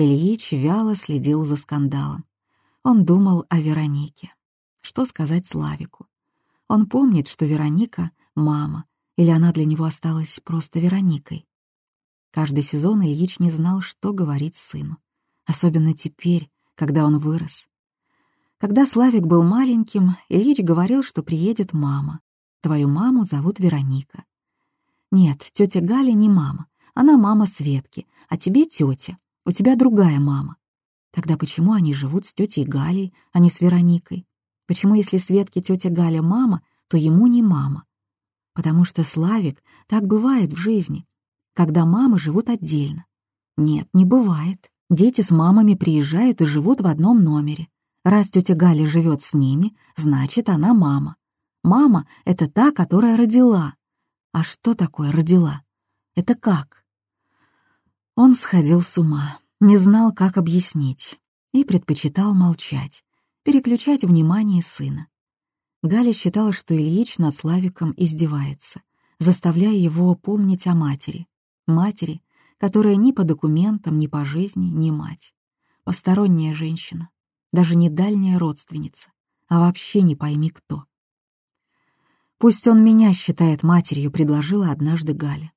Ильич вяло следил за скандалом. Он думал о Веронике. Что сказать Славику? Он помнит, что Вероника — мама, или она для него осталась просто Вероникой. Каждый сезон Ильич не знал, что говорить сыну. Особенно теперь, когда он вырос. Когда Славик был маленьким, Ильич говорил, что приедет мама. Твою маму зовут Вероника. Нет, тетя Галя не мама. Она мама Светки, а тебе тетя. У тебя другая мама. Тогда почему они живут с тетей Галей, а не с Вероникой? Почему, если Светке тетя Галя мама, то ему не мама? Потому что Славик так бывает в жизни, когда мамы живут отдельно. Нет, не бывает. Дети с мамами приезжают и живут в одном номере. Раз тетя Галя живет с ними, значит, она мама. Мама — это та, которая родила. А что такое родила? Это как? Он сходил с ума, не знал, как объяснить, и предпочитал молчать, переключать внимание сына. Галя считала, что Ильич над Славиком издевается, заставляя его помнить о матери. Матери, которая ни по документам, ни по жизни не мать. Посторонняя женщина, даже не дальняя родственница, а вообще не пойми кто. «Пусть он меня считает матерью», — предложила однажды Галя.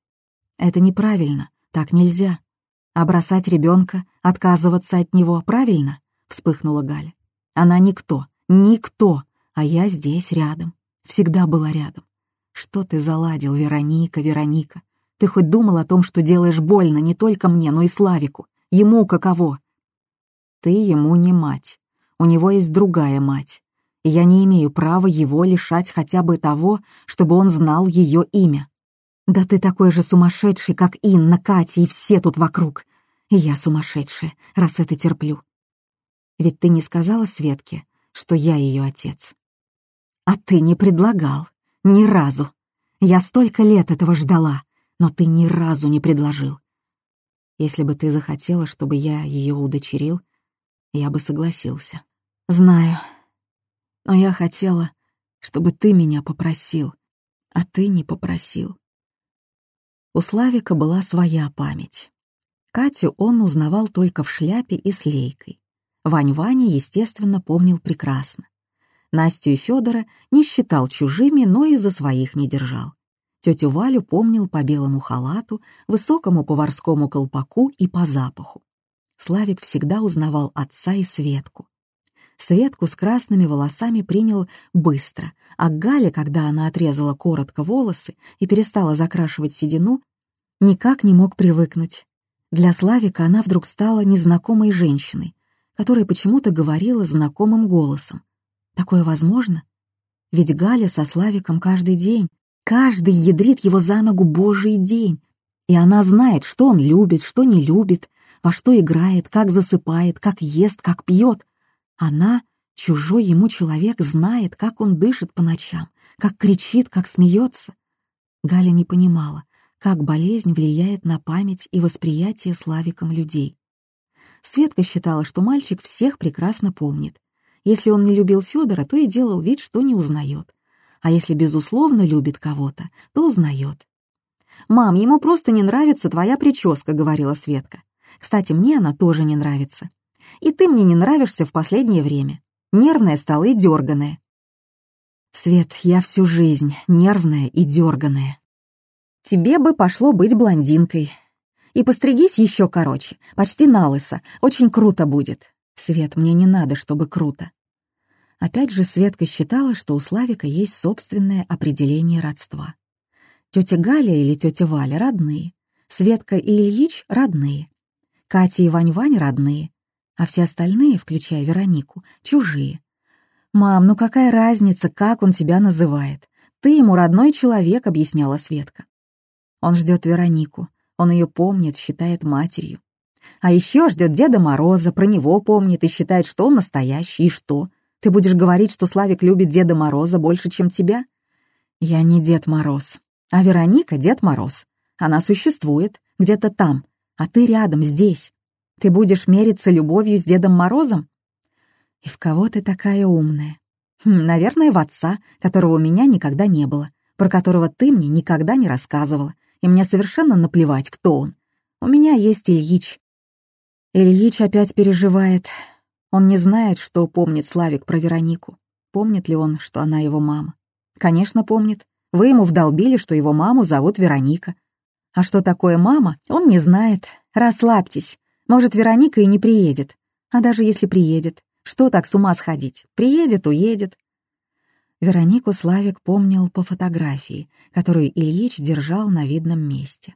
«Это неправильно, так нельзя. А бросать ребенка, отказываться от него, правильно?» — вспыхнула Галя. «Она никто, никто, а я здесь, рядом, всегда была рядом. Что ты заладил, Вероника, Вероника? Ты хоть думал о том, что делаешь больно не только мне, но и Славику? Ему каково?» «Ты ему не мать. У него есть другая мать и я не имею права его лишать хотя бы того, чтобы он знал ее имя. Да ты такой же сумасшедший, как Инна, Катя и все тут вокруг. И я сумасшедшая, раз это терплю. Ведь ты не сказала Светке, что я ее отец. А ты не предлагал. Ни разу. Я столько лет этого ждала, но ты ни разу не предложил. Если бы ты захотела, чтобы я ее удочерил, я бы согласился. Знаю, но я хотела, чтобы ты меня попросил, а ты не попросил. У Славика была своя память. Катю он узнавал только в шляпе и с лейкой. Вань-Ваня, естественно, помнил прекрасно. Настю и Федора не считал чужими, но и за своих не держал. Тетю Валю помнил по белому халату, высокому поварскому колпаку и по запаху. Славик всегда узнавал отца и Светку. Светку с красными волосами принял быстро, а Галя, когда она отрезала коротко волосы и перестала закрашивать седину, никак не мог привыкнуть. Для Славика она вдруг стала незнакомой женщиной, которая почему-то говорила знакомым голосом. Такое возможно? Ведь Галя со Славиком каждый день, каждый ядрит его за ногу божий день, и она знает, что он любит, что не любит, во что играет, как засыпает, как ест, как пьет — она, чужой ему человек, знает, как он дышит по ночам, как кричит, как смеется. Галя не понимала, как болезнь влияет на память и восприятие Славиком людей. Светка считала, что мальчик всех прекрасно помнит. Если он не любил Федора, то и делал вид, что не узнает. А если безусловно любит кого-то, то узнает. «Мам, ему просто не нравится твоя прическа», — говорила Светка. «Кстати, мне она тоже не нравится и ты мне не нравишься в последнее время. Нервная стала и дерганая. Свет, я всю жизнь нервная и дерганая. Тебе бы пошло быть блондинкой. И постригись еще короче, почти на лысо, очень круто будет. Свет, мне не надо, чтобы круто. Опять же, Светка считала, что у Славика есть собственное определение родства. Тетя Галя или тетя Валя родные, Светка и Ильич родные, Катя и Вань-Вань родные, а все остальные, включая Веронику, чужие. «Мам, ну какая разница, как он тебя называет? Ты ему родной человек», — объясняла Светка. Он ждет Веронику, он ее помнит, считает матерью. А еще ждет Деда Мороза, про него помнит и считает, что он настоящий, и что? Ты будешь говорить, что Славик любит Деда Мороза больше, чем тебя? Я не Дед Мороз, а Вероника — Дед Мороз. Она существует, где-то там, а ты рядом, здесь. Ты будешь мериться любовью с Дедом Морозом? И в кого ты такая умная? Хм, наверное, в отца, которого у меня никогда не было, про которого ты мне никогда не рассказывала, и мне совершенно наплевать, кто он. У меня есть Ильич. Ильич опять переживает. Он не знает, что помнит Славик про Веронику. Помнит ли он, что она его мама? Конечно, помнит. Вы ему вдолбили, что его маму зовут Вероника. А что такое мама, он не знает. Расслабьтесь. Может, Вероника и не приедет. А даже если приедет, что так с ума сходить? Приедет, уедет. Веронику Славик помнил по фотографии, которую Ильич держал на видном месте.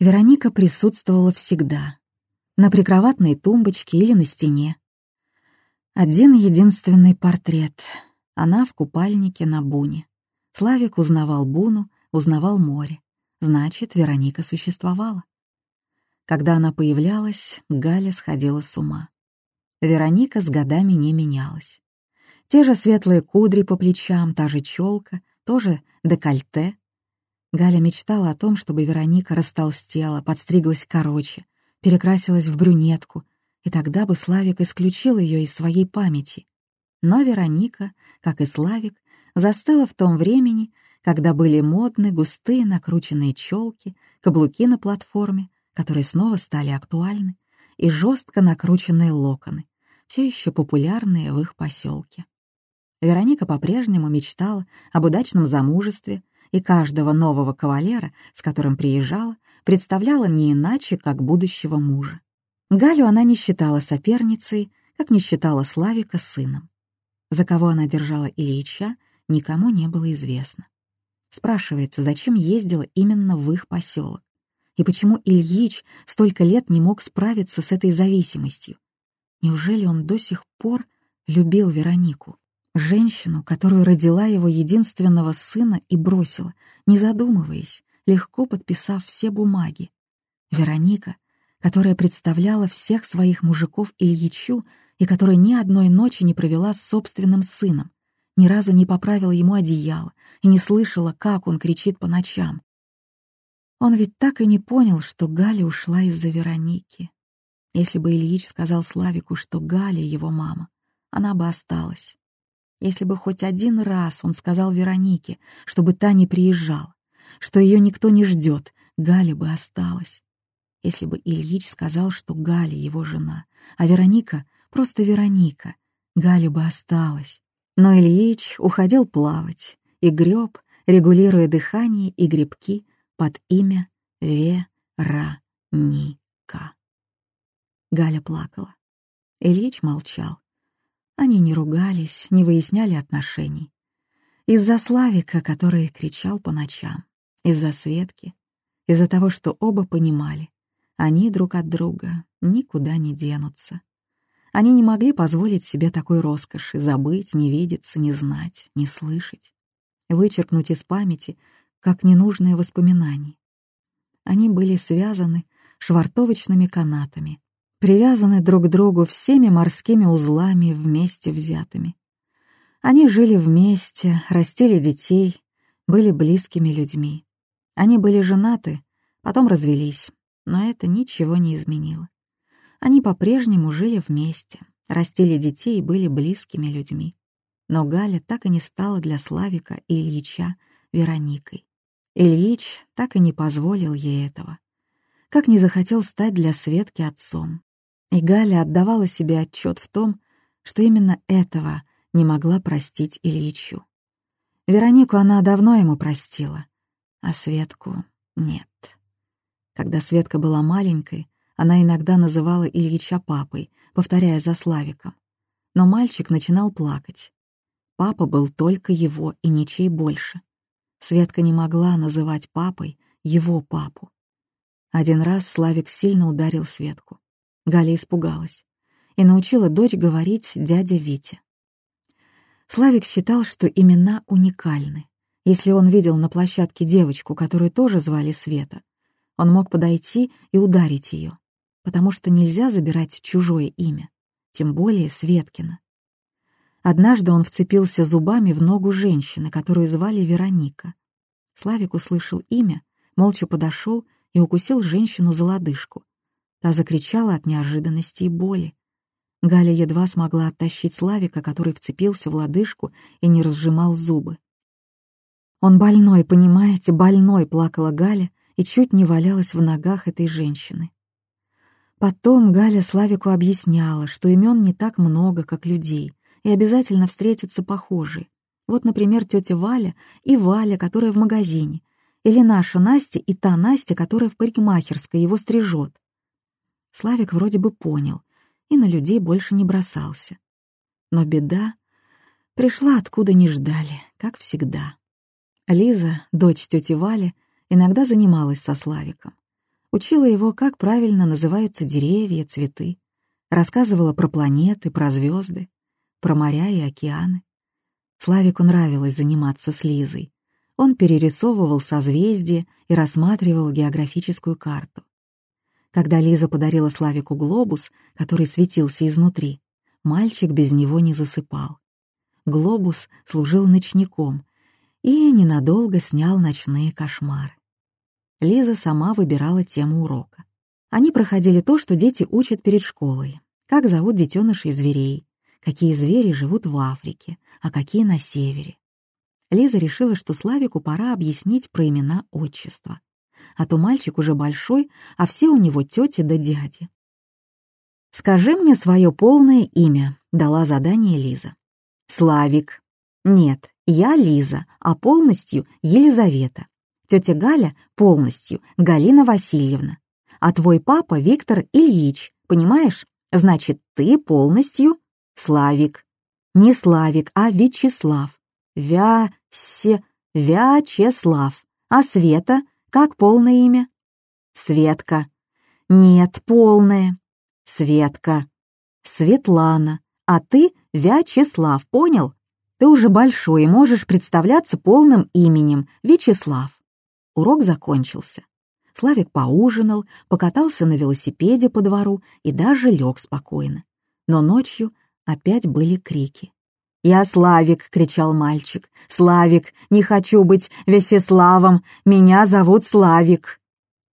Вероника присутствовала всегда. На прикроватной тумбочке или на стене. Один единственный портрет. Она в купальнике на буне. Славик узнавал буну, узнавал море. Значит, Вероника существовала. Когда она появлялась, Галя сходила с ума. Вероника с годами не менялась. Те же светлые кудри по плечам, та же челка, тоже декольте. Галя мечтала о том, чтобы Вероника растолстела, подстриглась короче, перекрасилась в брюнетку, и тогда бы Славик исключил ее из своей памяти. Но Вероника, как и Славик, застыла в том времени, когда были модны густые накрученные челки, каблуки на платформе, которые снова стали актуальны, и жестко накрученные локоны, все еще популярные в их поселке. Вероника по-прежнему мечтала об удачном замужестве, и каждого нового кавалера, с которым приезжала, представляла не иначе, как будущего мужа. Галю она не считала соперницей, как не считала Славика сыном. За кого она держала Ильича, никому не было известно. Спрашивается, зачем ездила именно в их поселок? И почему Ильич столько лет не мог справиться с этой зависимостью? Неужели он до сих пор любил Веронику? Женщину, которую родила его единственного сына и бросила, не задумываясь, легко подписав все бумаги. Вероника, которая представляла всех своих мужиков Ильичу и которая ни одной ночи не провела с собственным сыном, ни разу не поправила ему одеяло и не слышала, как он кричит по ночам, он ведь так и не понял, что Галя ушла из-за Вероники. Если бы Ильич сказал Славику, что Галя его мама, она бы осталась. Если бы хоть один раз он сказал Веронике, чтобы та не приезжала, что ее никто не ждет, Галя бы осталась. Если бы Ильич сказал, что Галя его жена, а Вероника — просто Вероника, Галя бы осталась. Но Ильич уходил плавать и греб, регулируя дыхание и гребки — под имя Вероника. Галя плакала. Ильич молчал. Они не ругались, не выясняли отношений. Из-за Славика, который кричал по ночам, из-за Светки, из-за того, что оба понимали, они друг от друга никуда не денутся. Они не могли позволить себе такой роскоши забыть, не видеться, не знать, не слышать. Вычеркнуть из памяти как ненужные воспоминания. Они были связаны швартовочными канатами, привязаны друг к другу всеми морскими узлами вместе взятыми. Они жили вместе, растили детей, были близкими людьми. Они были женаты, потом развелись, но это ничего не изменило. Они по-прежнему жили вместе, растили детей и были близкими людьми. Но Галя так и не стала для Славика и Ильича Вероникой. Ильич так и не позволил ей этого. Как не захотел стать для Светки отцом. И Галя отдавала себе отчет в том, что именно этого не могла простить Ильичу. Веронику она давно ему простила, а Светку — нет. Когда Светка была маленькой, она иногда называла Ильича папой, повторяя за Славиком. Но мальчик начинал плакать. Папа был только его и ничей больше. Светка не могла называть папой его папу. Один раз Славик сильно ударил Светку. Галя испугалась и научила дочь говорить дядя Витя. Славик считал, что имена уникальны. Если он видел на площадке девочку, которую тоже звали Света, он мог подойти и ударить ее, потому что нельзя забирать чужое имя, тем более Светкина. Однажды он вцепился зубами в ногу женщины, которую звали Вероника. Славик услышал имя, молча подошел и укусил женщину за лодыжку. Та закричала от неожиданности и боли. Галя едва смогла оттащить Славика, который вцепился в лодыжку и не разжимал зубы. «Он больной, понимаете, больной!» — плакала Галя и чуть не валялась в ногах этой женщины. Потом Галя Славику объясняла, что имен не так много, как людей, и обязательно встретятся похожие. Вот, например, тетя Валя и Валя, которая в магазине, или наша Настя и та Настя, которая в парикмахерской его стрижет. Славик вроде бы понял и на людей больше не бросался. Но беда пришла откуда не ждали, как всегда. Лиза, дочь тети Вали, иногда занималась со Славиком. Учила его, как правильно называются деревья, цветы. Рассказывала про планеты, про звезды, про моря и океаны. Славику нравилось заниматься с Лизой. Он перерисовывал созвездия и рассматривал географическую карту. Когда Лиза подарила Славику глобус, который светился изнутри, мальчик без него не засыпал. Глобус служил ночником и ненадолго снял ночные кошмары. Лиза сама выбирала тему урока. Они проходили то, что дети учат перед школой. Как зовут детенышей зверей, какие звери живут в Африке, а какие на севере. Лиза решила, что Славику пора объяснить про имена отчества. А то мальчик уже большой, а все у него тети да дяди. «Скажи мне свое полное имя», — дала задание Лиза. «Славик». «Нет, я Лиза, а полностью Елизавета. Тетя Галя полностью Галина Васильевна. А твой папа Виктор Ильич, понимаешь? Значит, ты полностью Славик. Не Славик, а Вячеслав. Вя-се... Вячеслав. А Света, как полное имя? Светка. Нет, полное. Светка. Светлана. А ты Вячеслав, понял? Ты уже большой и можешь представляться полным именем Вячеслав. Урок закончился. Славик поужинал, покатался на велосипеде по двору и даже лег спокойно. Но ночью опять были крики. «Я Славик!» — кричал мальчик. «Славик! Не хочу быть Весеславом! Меня зовут Славик!»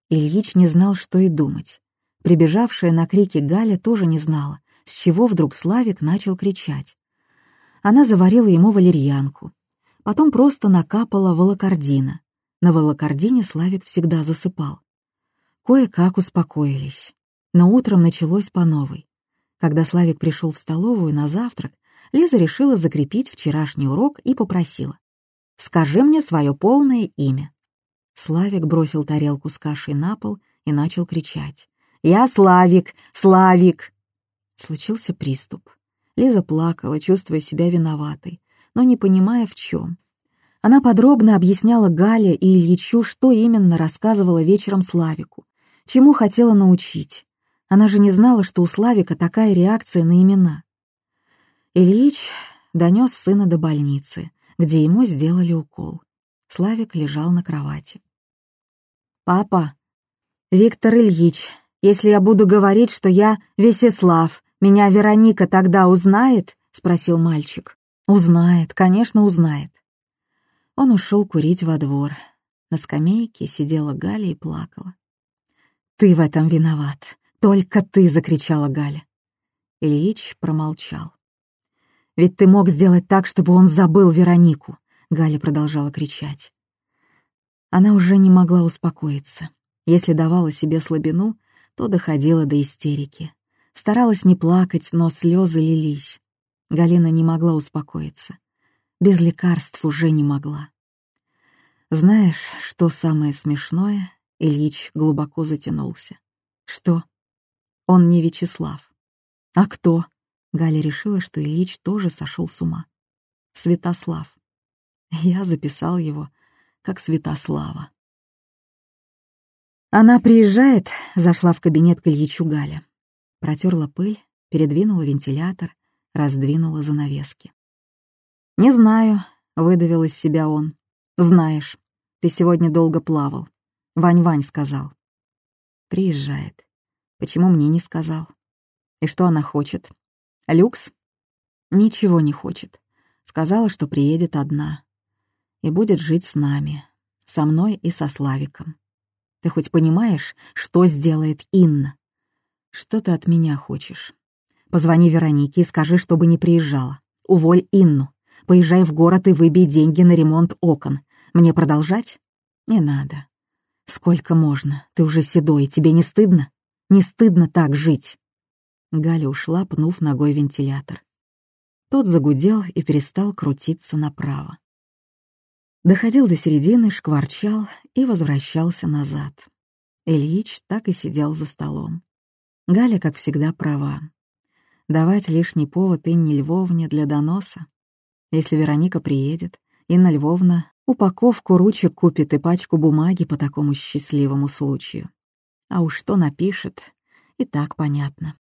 Ильич не знал, что и думать. Прибежавшая на крики Галя тоже не знала, с чего вдруг Славик начал кричать. Она заварила ему валерьянку. Потом просто накапала волокордина. На волокордине Славик всегда засыпал. Кое-как успокоились. Но утром началось по новой. Когда Славик пришел в столовую на завтрак, Лиза решила закрепить вчерашний урок и попросила. «Скажи мне свое полное имя». Славик бросил тарелку с кашей на пол и начал кричать. «Я Славик! Славик!» Случился приступ. Лиза плакала, чувствуя себя виноватой, но не понимая, в чем. Она подробно объясняла Гале и Ильичу, что именно рассказывала вечером Славику, чему хотела научить. Она же не знала, что у Славика такая реакция на имена. Ильич донес сына до больницы, где ему сделали укол. Славик лежал на кровати. «Папа, Виктор Ильич, если я буду говорить, что я Весеслав, меня Вероника тогда узнает?» — спросил мальчик. «Узнает, конечно, узнает». Он ушел курить во двор. На скамейке сидела Галя и плакала. «Ты в этом виноват! Только ты!» — закричала Галя. Ильич промолчал. Ведь ты мог сделать так, чтобы он забыл Веронику!» Галя продолжала кричать. Она уже не могла успокоиться. Если давала себе слабину, то доходила до истерики. Старалась не плакать, но слезы лились. Галина не могла успокоиться. Без лекарств уже не могла. Знаешь, что самое смешное? Ильич глубоко затянулся. Что? Он не Вячеслав. А кто? Галя решила, что Ильич тоже сошел с ума. Святослав. Я записал его как Святослава. Она приезжает, зашла в кабинет к Ильичу Галя. Протерла пыль, передвинула вентилятор, раздвинула занавески. «Не знаю», — выдавил из себя он. «Знаешь, ты сегодня долго плавал. Вань-Вань сказал». «Приезжает. Почему мне не сказал? И что она хочет? Люкс? Ничего не хочет. Сказала, что приедет одна. И будет жить с нами. Со мной и со Славиком. Ты хоть понимаешь, что сделает Инна? Что ты от меня хочешь? Позвони Веронике и скажи, чтобы не приезжала. Уволь Инну. Поезжай в город и выбей деньги на ремонт окон. Мне продолжать? Не надо. Сколько можно? Ты уже седой, тебе не стыдно? Не стыдно так жить!» Галя ушла, пнув ногой вентилятор. Тот загудел и перестал крутиться направо. Доходил до середины, шкварчал и возвращался назад. Ильич так и сидел за столом. Галя, как всегда, права. Давать лишний повод Инне Львовне для доноса. Если Вероника приедет, Инна Львовна упаковку ручек купит и пачку бумаги по такому счастливому случаю. А уж что напишет, и так понятно.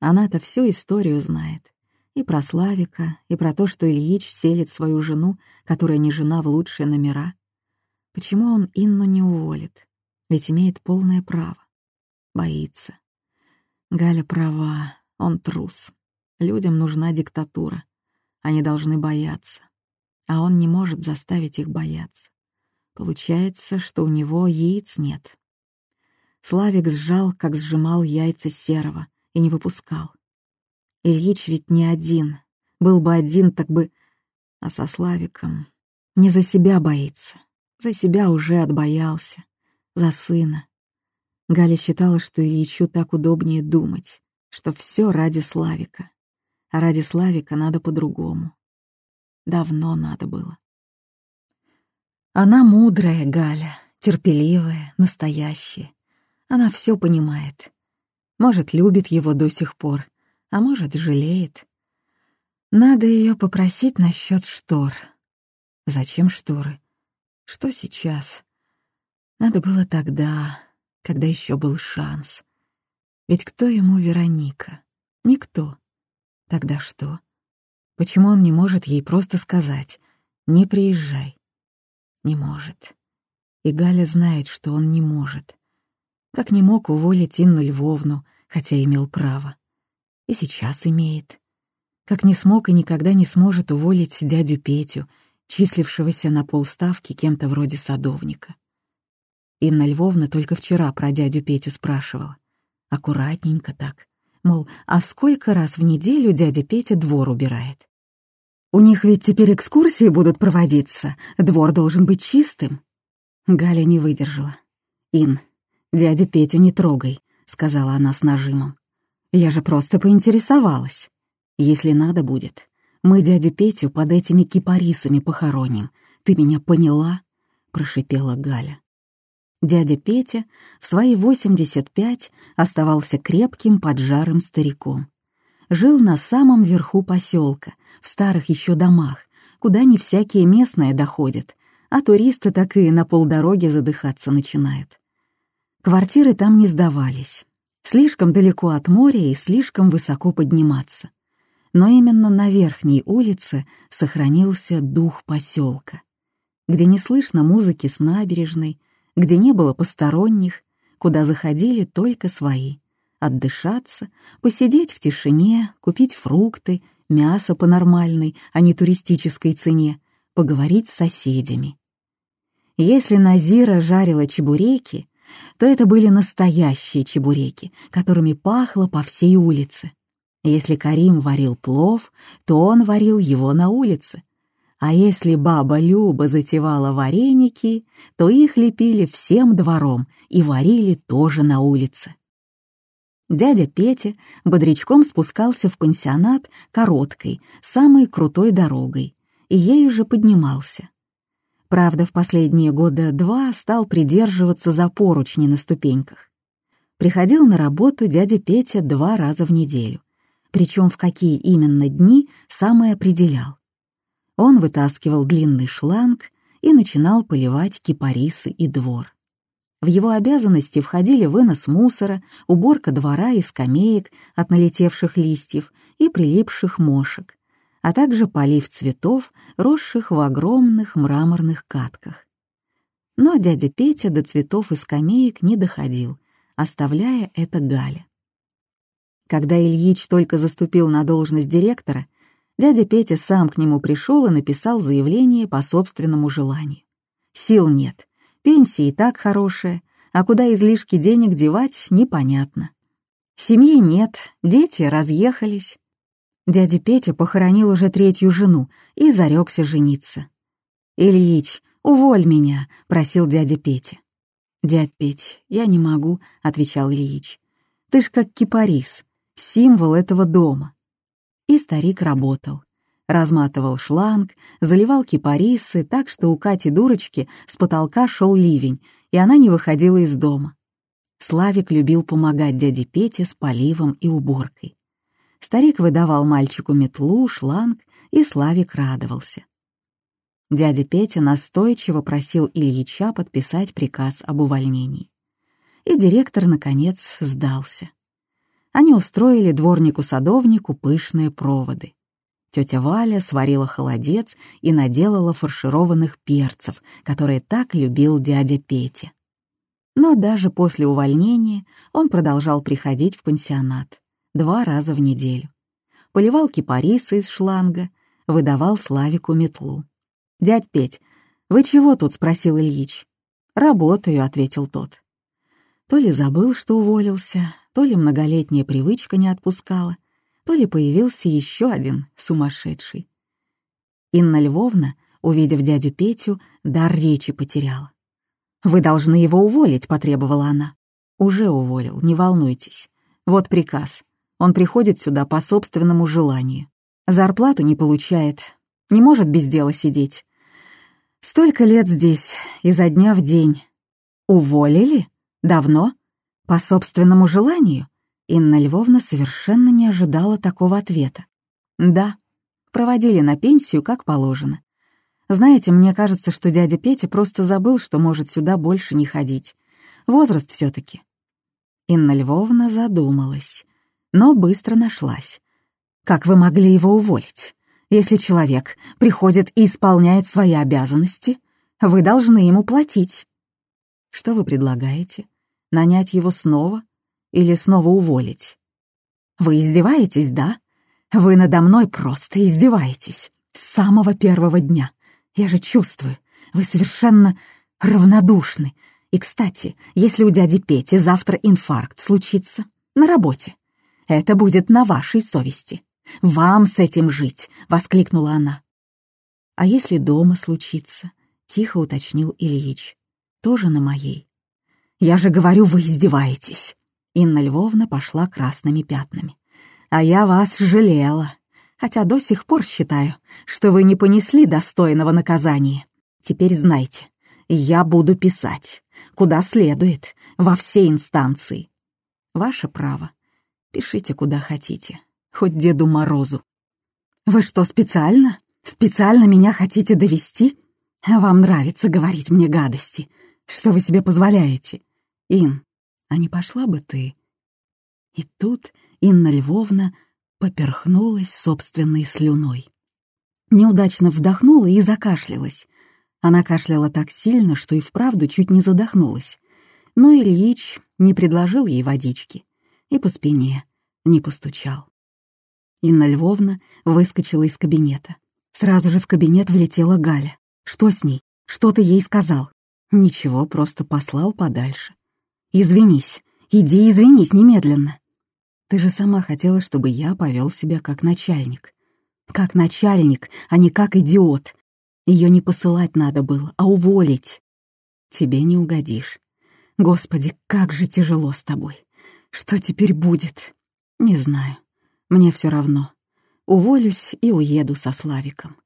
Она-то всю историю знает. И про Славика, и про то, что Ильич селит свою жену, которая не жена в лучшие номера. Почему он Инну не уволит? Ведь имеет полное право. Боится. Галя права, он трус. Людям нужна диктатура. Они должны бояться. А он не может заставить их бояться. Получается, что у него яиц нет. Славик сжал, как сжимал яйца серого, и не выпускал. Ильич ведь не один. Был бы один, так бы... А со Славиком не за себя боится. За себя уже отбоялся. За сына. Галя считала, что Ильичу так удобнее думать, что все ради Славика. А ради Славика надо по-другому. Давно надо было. Она мудрая, Галя, терпеливая, настоящая. Она все понимает. Может, любит его до сих пор, а может, жалеет. Надо ее попросить насчет штор. Зачем шторы? Что сейчас? Надо было тогда, когда еще был шанс. Ведь кто ему Вероника? Никто. Тогда что? Почему он не может ей просто сказать «не приезжай»? Не может. И Галя знает, что он не может. Как не мог уволить Инну Львовну, хотя имел право и сейчас имеет. Как не смог и никогда не сможет уволить дядю Петю, числившегося на полставки кем-то вроде садовника. Инна Львовна только вчера про дядю Петю спрашивала. Аккуратненько так. Мол, а сколько раз в неделю дядя Петя двор убирает? У них ведь теперь экскурсии будут проводиться, двор должен быть чистым. Галя не выдержала. «Ин, дядю Петю не трогай», — сказала она с нажимом. Я же просто поинтересовалась. Если надо будет, мы дядю Петю под этими кипарисами похороним. Ты меня поняла?» — прошипела Галя. Дядя Петя в свои 85 оставался крепким поджарым стариком. Жил на самом верху поселка, в старых еще домах, куда не всякие местные доходят, а туристы так и на полдороге задыхаться начинают. Квартиры там не сдавались, слишком далеко от моря и слишком высоко подниматься. Но именно на верхней улице сохранился дух поселка, где не слышно музыки с набережной, где не было посторонних, куда заходили только свои, отдышаться, посидеть в тишине, купить фрукты, мясо по нормальной, а не туристической цене, поговорить с соседями. Если Назира жарила чебуреки, то это были настоящие чебуреки, которыми пахло по всей улице. Если Карим варил плов, то он варил его на улице. А если баба Люба затевала вареники, то их лепили всем двором и варили тоже на улице. Дядя Петя бодрячком спускался в пансионат короткой, самой крутой дорогой, и ею же поднимался. Правда, в последние года два стал придерживаться за поручни на ступеньках. Приходил на работу дядя Петя два раза в неделю, причем в какие именно дни сам и определял. Он вытаскивал длинный шланг и начинал поливать кипарисы и двор. В его обязанности входили вынос мусора, уборка двора и скамеек от налетевших листьев и прилипших мошек, а также полив цветов, росших в огромных мраморных катках. Но дядя Петя до цветов и скамеек не доходил, оставляя это Гале. Когда Ильич только заступил на должность директора, дядя Петя сам к нему пришел и написал заявление по собственному желанию. Сил нет, пенсия и так хорошая, а куда излишки денег девать, непонятно. Семьи нет, дети разъехались, Дядя Петя похоронил уже третью жену и зарекся жениться. «Ильич, уволь меня», — просил дядя Петя. «Дядь Петь, я не могу», — отвечал Ильич. Ты ж как кипарис, символ этого дома». И старик работал. Разматывал шланг, заливал кипарисы так, что у Кати-дурочки с потолка шел ливень, и она не выходила из дома. Славик любил помогать дяде Пете с поливом и уборкой. Старик выдавал мальчику метлу, шланг, и Славик радовался. Дядя Петя настойчиво просил Ильича подписать приказ об увольнении. И директор, наконец, сдался. Они устроили дворнику-садовнику пышные проводы. Тетя Валя сварила холодец и наделала фаршированных перцев, которые так любил дядя Петя. Но даже после увольнения он продолжал приходить в пансионат два раза в неделю. Поливал кипарисы из шланга, выдавал Славику метлу. «Дядь Петь, вы чего тут?» — спросил Ильич. «Работаю», — ответил тот. То ли забыл, что уволился, то ли многолетняя привычка не отпускала, то ли появился еще один сумасшедший. Инна Львовна, увидев дядю Петю, дар речи потеряла. «Вы должны его уволить», — потребовала она. «Уже уволил, не волнуйтесь. Вот приказ. Он приходит сюда по собственному желанию. Зарплату не получает, не может без дела сидеть. Столько лет здесь, изо дня в день. Уволили? Давно? По собственному желанию? Инна Львовна совершенно не ожидала такого ответа. Да, проводили на пенсию, как положено. Знаете, мне кажется, что дядя Петя просто забыл, что может сюда больше не ходить. Возраст все таки Инна Львовна задумалась, но быстро нашлась. «Как вы могли его уволить? Если человек приходит и исполняет свои обязанности, вы должны ему платить». «Что вы предлагаете? Нанять его снова или снова уволить?» «Вы издеваетесь, да? Вы надо мной просто издеваетесь. С самого первого дня. Я же чувствую, вы совершенно равнодушны. И, кстати, если у дяди Пети завтра инфаркт случится на работе, это будет на вашей совести. Вам с этим жить!» — воскликнула она. «А если дома случится?» — тихо уточнил Ильич. «Тоже на моей». «Я же говорю, вы издеваетесь!» Инна Львовна пошла красными пятнами. «А я вас жалела хотя до сих пор считаю, что вы не понесли достойного наказания. Теперь знайте, я буду писать, куда следует, во все инстанции. Ваше право. Пишите, куда хотите, хоть Деду Морозу. Вы что, специально? Специально меня хотите довести? Вам нравится говорить мне гадости. Что вы себе позволяете? Ин, а не пошла бы ты? И тут Инна Львовна поперхнулась собственной слюной. Неудачно вдохнула и закашлялась. Она кашляла так сильно, что и вправду чуть не задохнулась. Но Ильич не предложил ей водички и по спине не постучал. Инна Львовна выскочила из кабинета. Сразу же в кабинет влетела Галя. Что с ней? Что ты ей сказал? Ничего, просто послал подальше. Извинись, иди извинись немедленно. Ты же сама хотела, чтобы я повел себя как начальник. Как начальник, а не как идиот. Ее не посылать надо было, а уволить. Тебе не угодишь. Господи, как же тяжело с тобой. Что теперь будет? Не знаю. Мне все равно. Уволюсь и уеду со Славиком.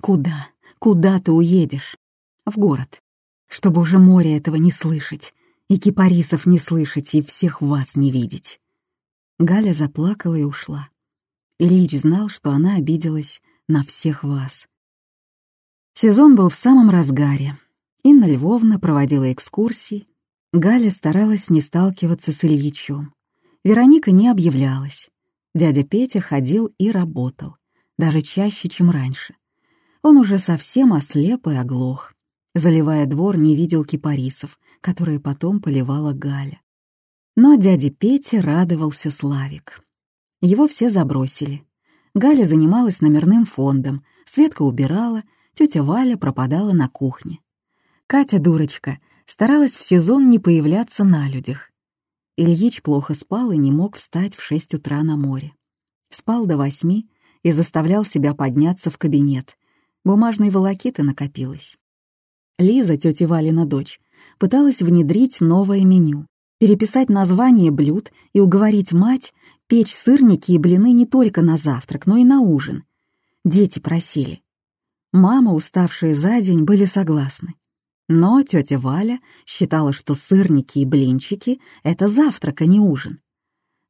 Куда? Куда ты уедешь? В город. Чтобы уже море этого не слышать, и кипарисов не слышать, и всех вас не видеть. Галя заплакала и ушла. Ильич знал, что она обиделась на всех вас. Сезон был в самом разгаре. Инна Львовна проводила экскурсии. Галя старалась не сталкиваться с Ильичом. Вероника не объявлялась. Дядя Петя ходил и работал, даже чаще, чем раньше. Он уже совсем ослеп и оглох. Заливая двор, не видел кипарисов, которые потом поливала Галя. Но дяде Пете радовался Славик. Его все забросили. Галя занималась номерным фондом, Светка убирала, тетя Валя пропадала на кухне. Катя, дурочка, старалась в сезон не появляться на людях. Ильич плохо спал и не мог встать в шесть утра на море. Спал до восьми и заставлял себя подняться в кабинет. Бумажной волокиты накопилось. Лиза, тетя Валина дочь, пыталась внедрить новое меню переписать название блюд и уговорить мать печь сырники и блины не только на завтрак, но и на ужин. Дети просили. Мама, уставшие за день, были согласны. Но тетя Валя считала, что сырники и блинчики — это завтрак, а не ужин.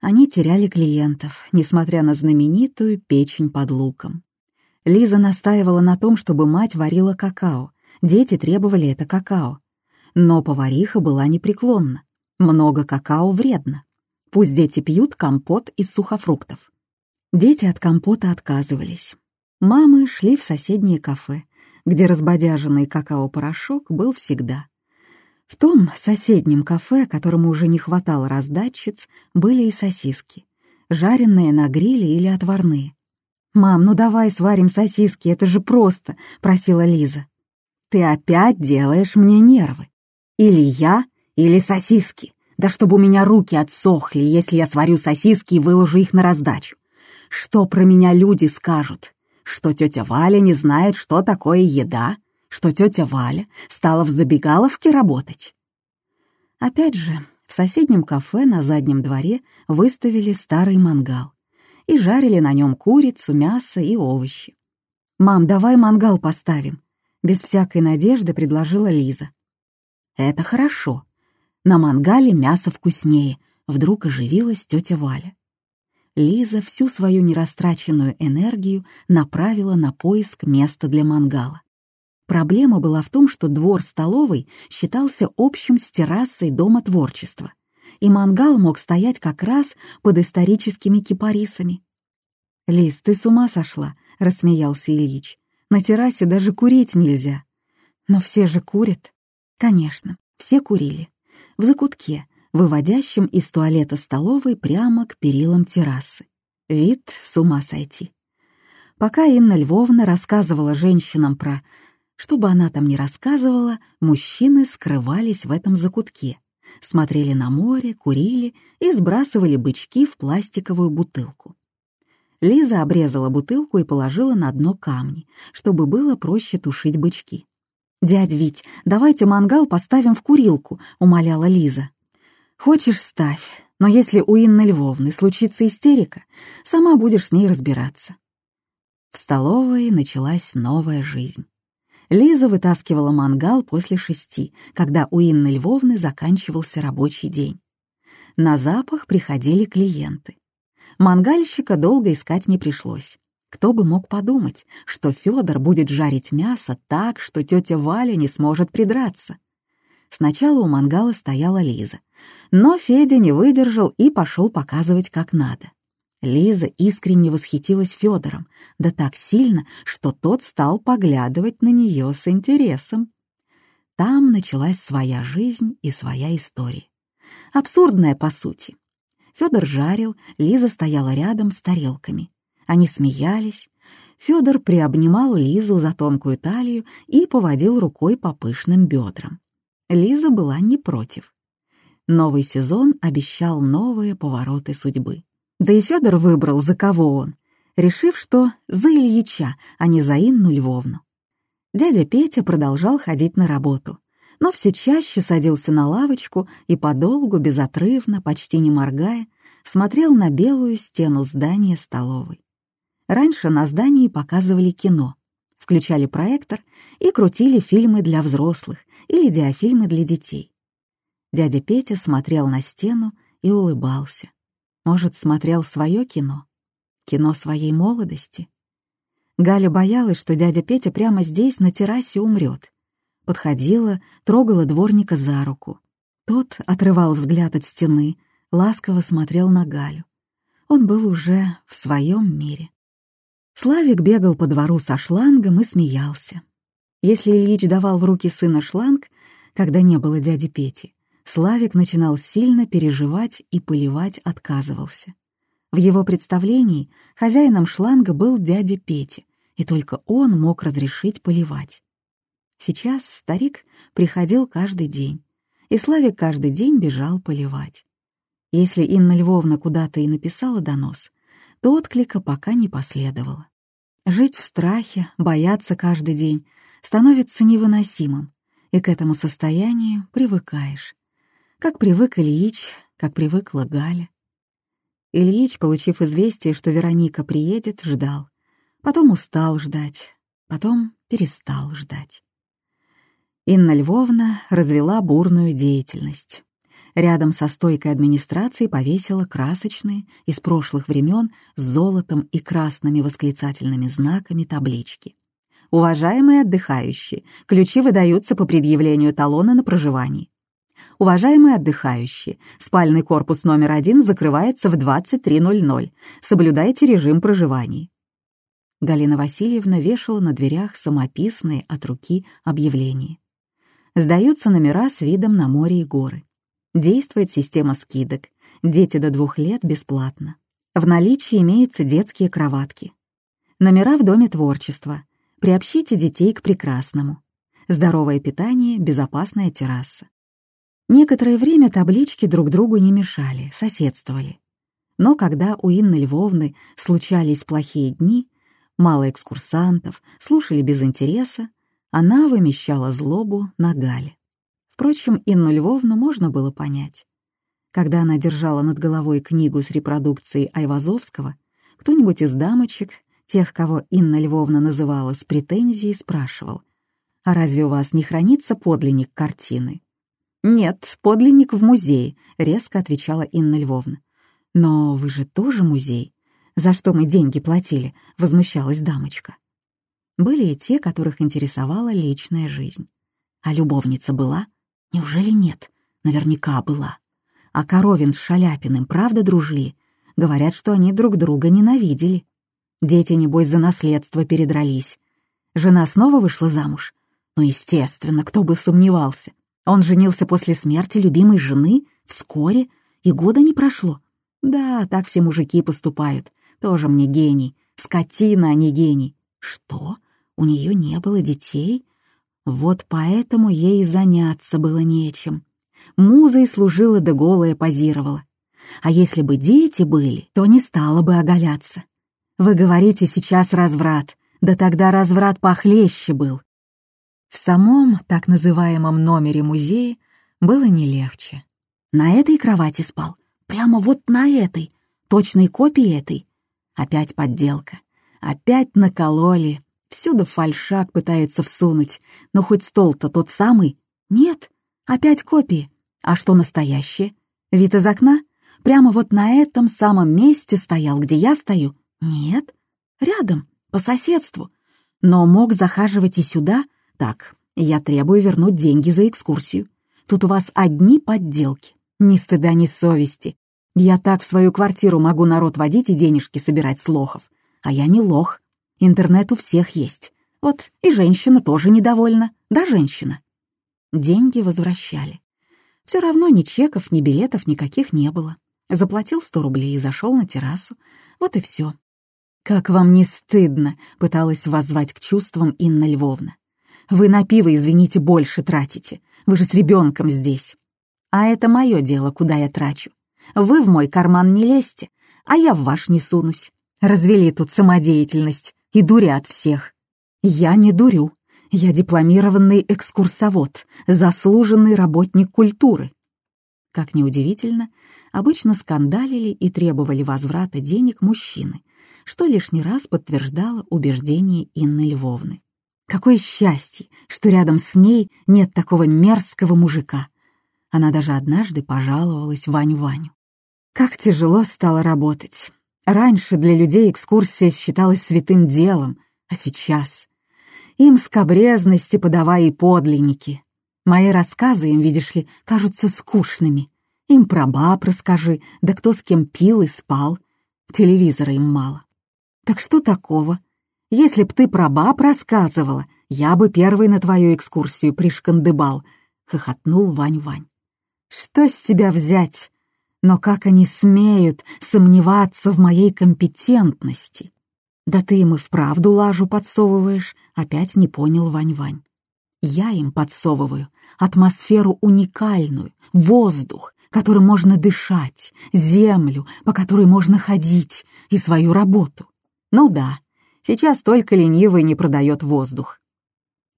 Они теряли клиентов, несмотря на знаменитую печень под луком. Лиза настаивала на том, чтобы мать варила какао. Дети требовали это какао. Но повариха была непреклонна. Много какао вредно. Пусть дети пьют компот из сухофруктов. Дети от компота отказывались. Мамы шли в соседнее кафе, где разбодяженный какао-порошок был всегда. В том соседнем кафе, которому уже не хватало раздатчиц, были и сосиски, жареные на гриле или отварные. «Мам, ну давай сварим сосиски, это же просто», — просила Лиза. «Ты опять делаешь мне нервы. Или я, или сосиски. Да чтобы у меня руки отсохли, если я сварю сосиски и выложу их на раздачу. Что про меня люди скажут? Что тетя Валя не знает, что такое еда? Что тетя Валя стала в забегаловке работать?» Опять же, в соседнем кафе на заднем дворе выставили старый мангал и жарили на нем курицу, мясо и овощи. «Мам, давай мангал поставим», — без всякой надежды предложила Лиза. «Это хорошо. На мангале мясо вкуснее», — вдруг оживилась тетя Валя. Лиза всю свою нерастраченную энергию направила на поиск места для мангала. Проблема была в том, что двор столовой считался общим с террасой Дома творчества — и мангал мог стоять как раз под историческими кипарисами. «Лиз, ты с ума сошла?» — рассмеялся Ильич. «На террасе даже курить нельзя». «Но все же курят». «Конечно, все курили. В закутке, выводящем из туалета столовой прямо к перилам террасы. Вид с ума сойти. Пока Инна Львовна рассказывала женщинам про... Что бы она там ни рассказывала, мужчины скрывались в этом закутке, смотрели на море, курили и сбрасывали бычки в пластиковую бутылку. Лиза обрезала бутылку и положила на дно камни, чтобы было проще тушить бычки. «Дядь Вить, давайте мангал поставим в курилку», — умоляла Лиза. «Хочешь, ставь, но если у Инны Львовны случится истерика, сама будешь с ней разбираться». В столовой началась новая жизнь. Лиза вытаскивала мангал после шести, когда у Инны Львовны заканчивался рабочий день. На запах приходили клиенты. Мангальщика долго искать не пришлось. Кто бы мог подумать, что Федор будет жарить мясо так, что тетя Валя не сможет придраться. Сначала у мангала стояла Лиза, но Федя не выдержал и пошел показывать, как надо. Лиза искренне восхитилась Федором, да так сильно, что тот стал поглядывать на нее с интересом. Там началась своя жизнь и своя история. Абсурдная, по сути. Федор жарил, Лиза стояла рядом с тарелками. Они смеялись. Федор приобнимал Лизу за тонкую талию и поводил рукой по пышным бедрам. Лиза была не против. Новый сезон обещал новые повороты судьбы. Да и Федор выбрал, за кого он, решив, что за Ильича, а не за Инну Львовну. Дядя Петя продолжал ходить на работу, но все чаще садился на лавочку и подолгу, безотрывно, почти не моргая, смотрел на белую стену здания столовой. Раньше на здании показывали кино, включали проектор и крутили фильмы для взрослых или диафильмы для детей. Дядя Петя смотрел на стену и улыбался. Может, смотрел свое кино? Кино своей молодости? Галя боялась, что дядя Петя прямо здесь, на террасе, умрет. Подходила, трогала дворника за руку. Тот отрывал взгляд от стены, ласково смотрел на Галю. Он был уже в своем мире. Славик бегал по двору со шлангом и смеялся. Если Ильич давал в руки сына шланг, когда не было дяди Пети, Славик начинал сильно переживать и поливать отказывался. В его представлении хозяином шланга был дядя Петя, и только он мог разрешить поливать. Сейчас старик приходил каждый день, и Славик каждый день бежал поливать. Если Инна Львовна куда-то и написала донос, то отклика пока не последовало. Жить в страхе, бояться каждый день становится невыносимым, и к этому состоянию привыкаешь. как привык Ильич, как привыкла Галя. Ильич, получив известие, что Вероника приедет, ждал. Потом устал ждать, потом перестал ждать. Инна Львовна развела бурную деятельность. Рядом со стойкой администрации повесила красочные из прошлых времен с золотом и красными восклицательными знаками таблички. Уважаемые отдыхающие, ключи выдаются по предъявлению талона на проживание. Уважаемые отдыхающие, спальный корпус номер один закрывается в 23.00. Соблюдайте режим проживания. Галина Васильевна вешала на дверях самописные от руки объявления. Сдаются номера с видом на море и горы. Действует система скидок. Дети до двух лет бесплатно. В наличии имеются детские кроватки. Номера в Доме творчества. Приобщите детей к прекрасному. Здоровое питание, безопасная терраса. Некоторое время таблички друг другу не мешали, соседствовали. Но когда у Инны Львовны случались плохие дни, мало экскурсантов, слушали без интереса, она вымещала злобу на Гале. Впрочем, Инну Львовну можно было понять. Когда она держала над головой книгу с репродукцией Айвазовского, кто-нибудь из дамочек тех, кого Инна Львовна называла с претензией, спрашивал, «А разве у вас не хранится подлинник картины?» «Нет, подлинник в музее», — резко отвечала Инна Львовна. «Но вы же тоже музей. За что мы деньги платили?» — возмущалась дамочка. Были и те, которых интересовала личная жизнь. А любовница была? Неужели нет? Наверняка была. А Коровин с Шаляпиным правда дружили? Говорят, что они друг друга ненавидели. Дети, небось, за наследство передрались. Жена снова вышла замуж? Ну, естественно, кто бы сомневался. Он женился после смерти любимой жены вскоре, и года не прошло. Да, так все мужики поступают. Тоже мне гений. Скотина, а не гений. Что? У нее не было детей? Вот поэтому ей заняться было нечем. Музой служила да голая позировала. А если бы дети были, то не стала бы оголяться. Вы говорите сейчас разврат, да тогда разврат похлеще был. В самом так называемом номере музея было не легче. На этой кровати спал, прямо вот на этой, точной копии этой. Опять подделка, опять накололи. Всюду фальшак пытается всунуть, но хоть стол-то тот самый. Нет, опять копии. А что настоящее? Вид из окна? Прямо вот на этом самом месте стоял, где я стою? Нет, рядом, по соседству. Но мог захаживать и сюда. Так, я требую вернуть деньги за экскурсию. Тут у вас одни подделки. Ни стыда, ни совести. Я так в свою квартиру могу народ водить и денежки собирать с лохов. А я не лох. Интернет у всех есть. Вот и женщина тоже недовольна. Да, женщина? Деньги возвращали. Все равно ни чеков, ни билетов никаких не было. Заплатил сто рублей и зашел на террасу. Вот и все. «Как вам не стыдно?» — пыталась воззвать к чувствам Инна Львовна. «Вы на пиво, извините, больше тратите. Вы же с ребенком здесь. А это мое дело, куда я трачу. Вы в мой карман не лезьте, а я в ваш не сунусь. Развели тут самодеятельность и дурят всех. Я не дурю. Я дипломированный экскурсовод, заслуженный работник культуры. Как неудивительно, обычно скандалили и требовали возврата денег мужчины — что лишний раз подтверждало убеждение Инны Львовны. Какое счастье, что рядом с ней нет такого мерзкого мужика. Она даже однажды пожаловалась Вань-Ваню. Как тяжело стало работать. Раньше для людей экскурсия считалась святым делом, а сейчас... Им скобрезности подавай и подлинники. Мои рассказы им, видишь ли, кажутся скучными. Им про баб расскажи, да кто с кем пил и спал. Телевизора им мало. Так что такого? Если б ты про баб рассказывала, я бы первый на твою экскурсию пришкандыбал, — хохотнул Вань-Вань. Что с тебя взять? Но как они смеют сомневаться в моей компетентности? Да ты им и вправду лажу подсовываешь, опять не понял Вань-Вань. Я им подсовываю атмосферу уникальную, воздух, которым можно дышать, землю, по которой можно ходить, и свою работу. Ну да, сейчас только ленивый не продает воздух.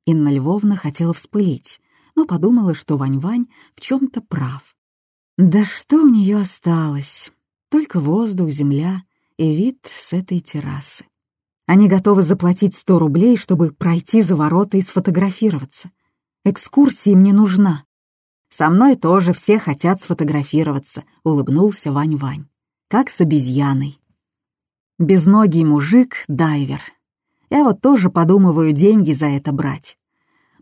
Инна Львовна хотела вспылить, но подумала, что Вань-Вань в чем-то прав. Да что у нее осталось? Только воздух, земля и вид с этой террасы. Они готовы заплатить сто рублей, чтобы пройти за ворота и сфотографироваться. Экскурсия им не нужна. Со мной тоже все хотят сфотографироваться, улыбнулся Вань-Вань. Как с обезьяной. Безногий мужик — дайвер. Я вот тоже подумываю деньги за это брать.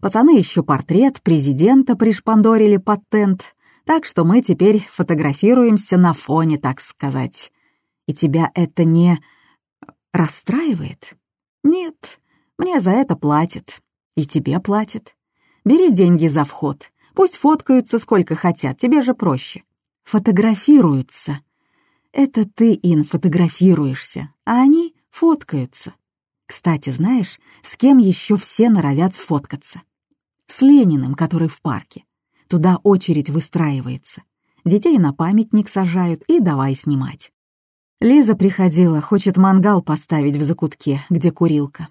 Пацаны еще портрет президента пришпандорили под тент, так что мы теперь фотографируемся на фоне, так сказать. И тебя это не расстраивает? Нет, мне за это платят. И тебе платят. Бери деньги за вход. Пусть фоткаются сколько хотят, тебе же проще. Фотографируются. Это ты, Ин, фотографируешься, а они фоткаются. Кстати, знаешь, с кем еще все норовят сфоткаться? С Лениным, который в парке. Туда очередь выстраивается. Детей на памятник сажают и давай снимать. Лиза приходила, хочет мангал поставить в закутке, где курилка.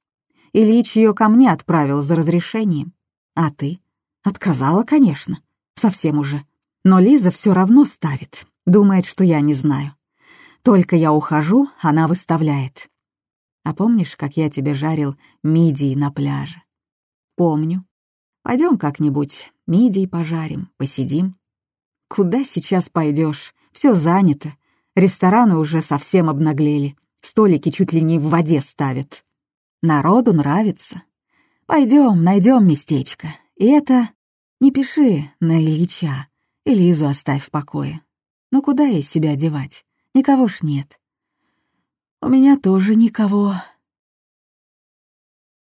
Ильич ее ко мне отправил за разрешением. А ты? Отказала, конечно. Совсем уже. Но Лиза все равно ставит. Думает, что я не знаю. Только я ухожу, она выставляет. А помнишь, как я тебе жарил мидии на пляже? Помню. Пойдем как-нибудь, мидий пожарим, посидим. Куда сейчас пойдешь? Все занято. Рестораны уже совсем обнаглели. Столики чуть ли не в воде ставят. Народу нравится. Пойдем, найдем местечко. И это... Не пиши на Ильича. И оставь в покое. Но куда ей себя девать? Никого ж нет. У меня тоже никого.